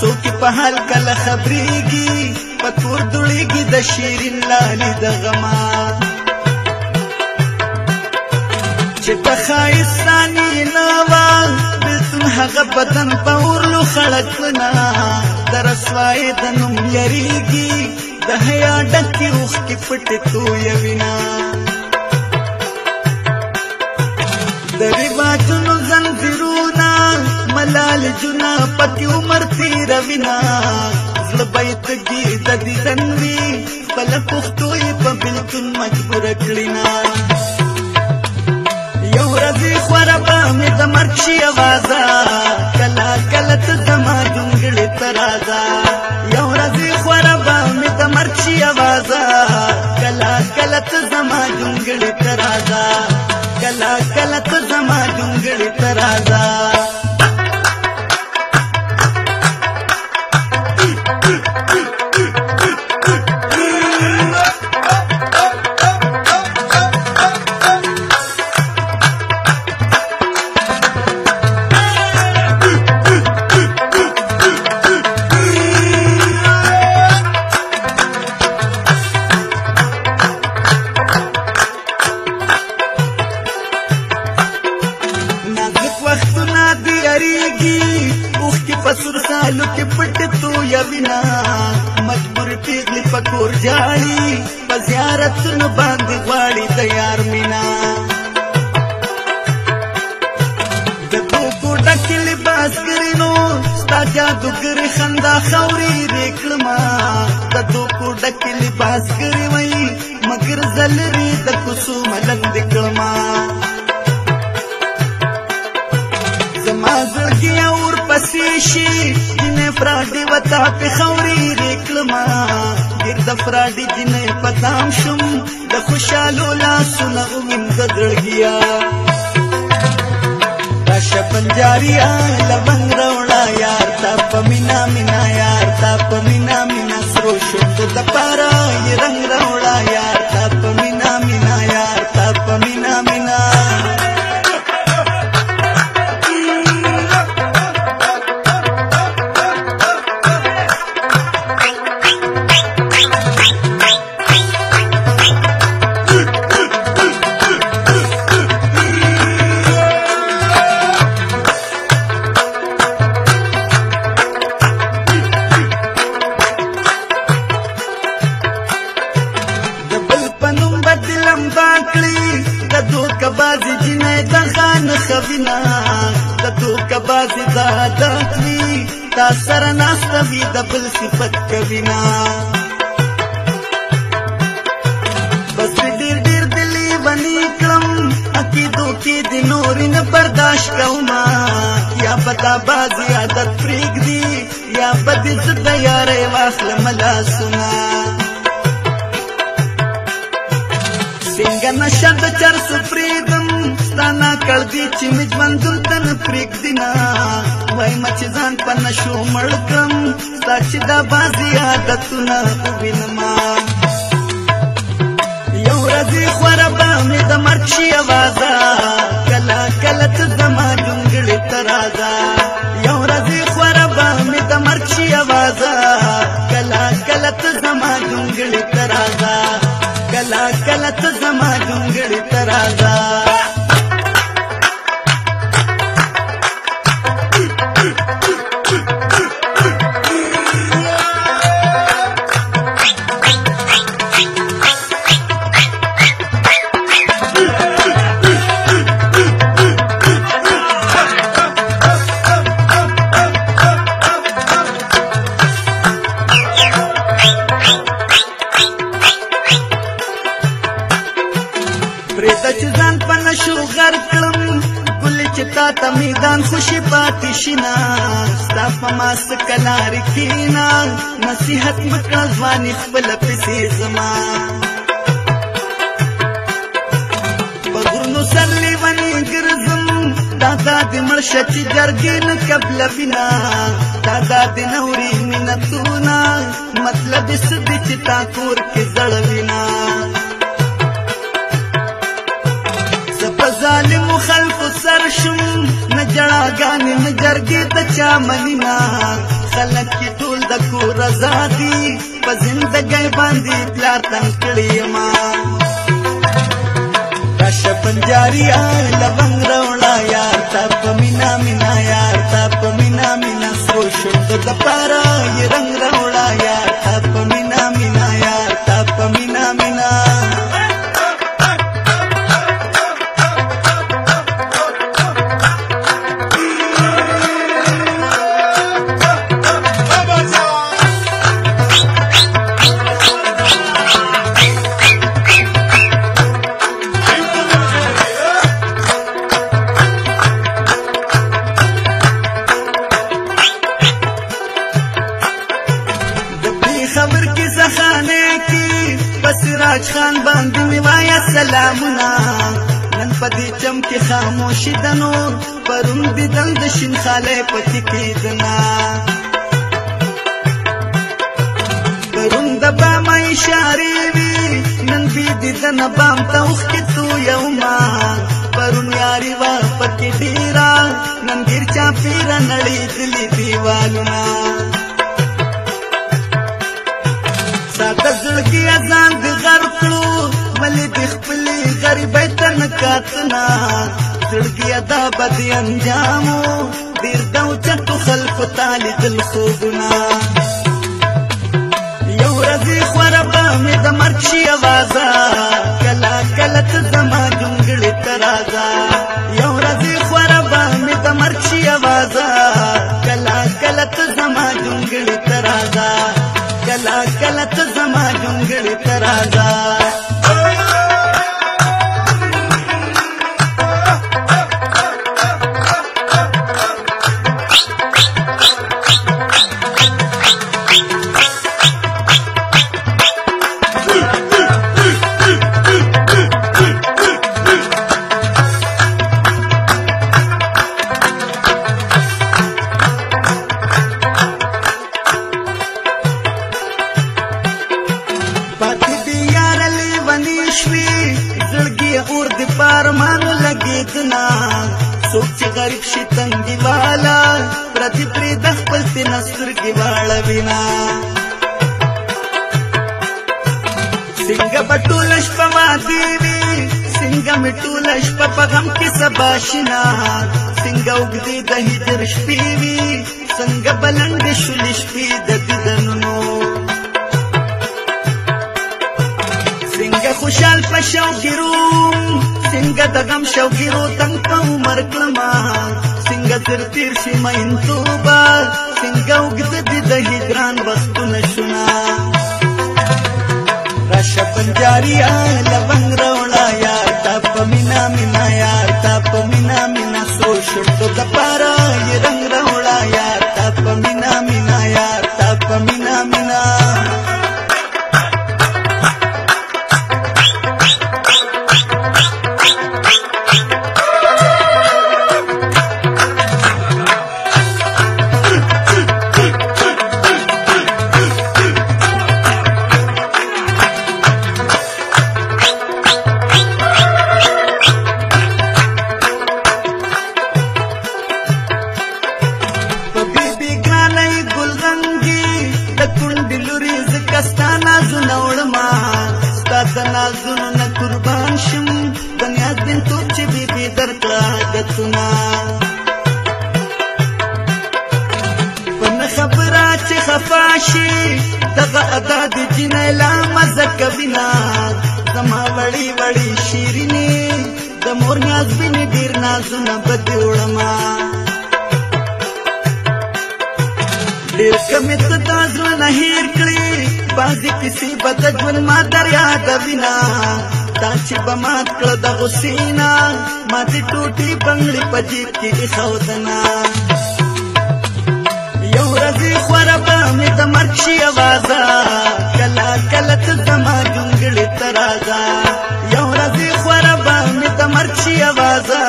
څوک په هر کله خبرېږي په تور دوړېږي د شیرین لالي د غما چې په خایستاني نوا بلتون هغه بدن په اورلو خړکنا د رسوای د نوم لرېږي د هیا ډکې روح کې پټ تویوینا کالجونه پتی عمر تیروینا زړه بیت کې د دیدن وی خپل پښتو په بلتون مجبور کړینا یو ورځ خورا به مې د مرګ شي आवाज کلا کلا ته زما جونګړې ترازا یو ورځ خورا به مې د مرګ شي आवाज کلا کلا ته زما جونګړې ترازا کلا کلا ته زما جونګړې ترازا کې پټ تو یا بنا مجبور پیغلی پکور جاړي په زیارت نو باندې غواړي تیار مینا د کوکو ډکلې باس کرینو ستا جادو ګر خندا خوري ریکړما د کوکو ډکلې باس کری وای مگر زلری د کوسو ملنګ دکړما زړګي اور پسې شي نه فراډي وتا په خوري ریکلما ډیر د فراډي جنې پتام شم د خوشالو لاسونه ويم د زړګیا راشه پنجاري لبنګ راوړا یار تا په مینا مینا یار تا په مینا مینا سرو شوند د پارا رنگ راوړا روي د بل صفت کوي نه بس ډیر ډیر دلی ونی کړم عقیدو کې د نور نه برداشت کوم یا پتا باز عادت پریګ دی یا بد زد یاره واخل ملا سنا څنګه نشد چر سپریدم ستانا کړ دی چې مې ژوند دلته پریګ دی نه وای مچ ځان په نشو مړکم ساچ دا بازی عادتونه وینما یو ورځې خورا به مې د مرګ شي اوازه کله کله ته زما جونګړې ته راځه یو ورځې خورا به مې د مرګ شي اوازه کله کله ته زما جونګړې ته راځه کله کله ته زما جونګړې ته راځه په ماست کلار کینا نصیحت مکړه ځواني خپل پسې زما په ګورنو سلی ونی ګرځم دادا دې مرشه چې جرګې نه قبل بنا دادا دې نوري منتونا مطلب سدې چې تا کور کې زړوینا زپ ظالم خلق سر شوم نه جړاګا افغانین جرګې د چامنینا خلک کې ټول د کور آزادي په زندګۍ باندې پلار تنګ کړی ما راش پنجاری لونګ روړا یار تا په مینا مینا یار تا په مینا مینا سوشم د پارا یې رنگ کې خاموشي د نور پرون بدل د شین خاله پتی کې دنا پرون د با مې شاري وی نن بي د نه بام ته وخ کې تو یوما پرون یاري وا پتی ډیرا نن ګر چا پیر نړۍ دلی دیوالونه ساده زړګي ازان د غرب کړو ملي د خپل غریبۍ ځان کتنا زړګیا دا بد انجامو ډیر دو چټو خلق تعالی دل خوبنا یو رزي خرابه مې د مرګ شي आवाज کلا کلا ته زما جونګړې ترازا یو رزي خرابه مې د مرګ شي आवाज کلا کلا ته زما جونګړې ترازا کلا کلا ته زما جونګړې ترازا کبه ټول شپه ماتي وي څنګه مې ټول شپه په غم کې سبا شنا څنګه وګدي د هجر شپې وي څنګه بلند شول شپې د دیدنونو څنګه خوشحال په شوګرو څنګه د غم شوګرو تنګ په عمر کلمه څنګه تر تیر شي مې انتوبه څنګه وګدي د هجران وختونه شنا راشه پنجاریا لونګ راوړا یار تا په مینا مینا یار تا په مینا مینا سو شړتو د پا दादा दी चिनैला मजक बिना زما وړي وړي شیرینی د مور ناز بینې ډیر نازونه بد وړما ډیر کمې ته دا ځوانه هیر کړې بازي کسی بد ژوند ما در یاد وینا دا چې به مات کړه د غسینا ما دې ټوټې بنګړې په جیب کې ایښودنا ورځي خورا به مې د مرګ شي اوازه کله کله ته زما جونګړې ته راځه یو ورځي خورا به مې د مرګ شي اوازه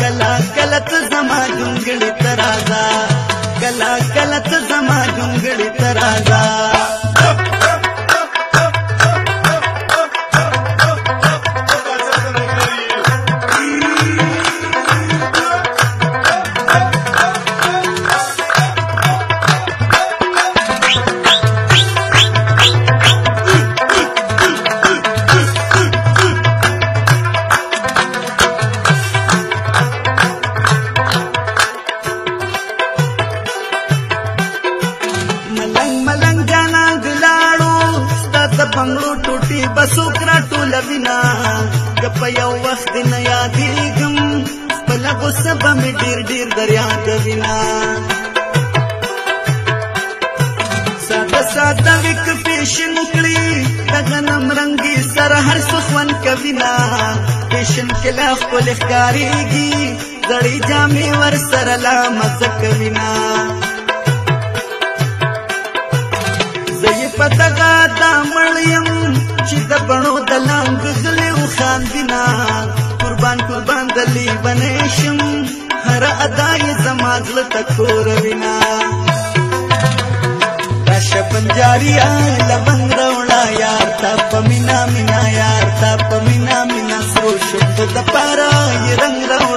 کله کله ته زما جونګړې ته راځه کله کله ته زما جونګړې ته راځه پیشن کړی د غنم رنگي سر هر سخون کوینا پیشن کله خپل ښکاریږي زړی جامې ور سره لا مزه کوینا زې پتاګه دا مړیم چې د بڼو د لنګ غلې وخان دینا قربان قربان دلی بنې شم هر ادای زما ځل تکور وینا راشه پنجاری آله بند روړا یار تا په مینا مینا یار تا په مینا مینا سرو شپ د پارا رنگ روړا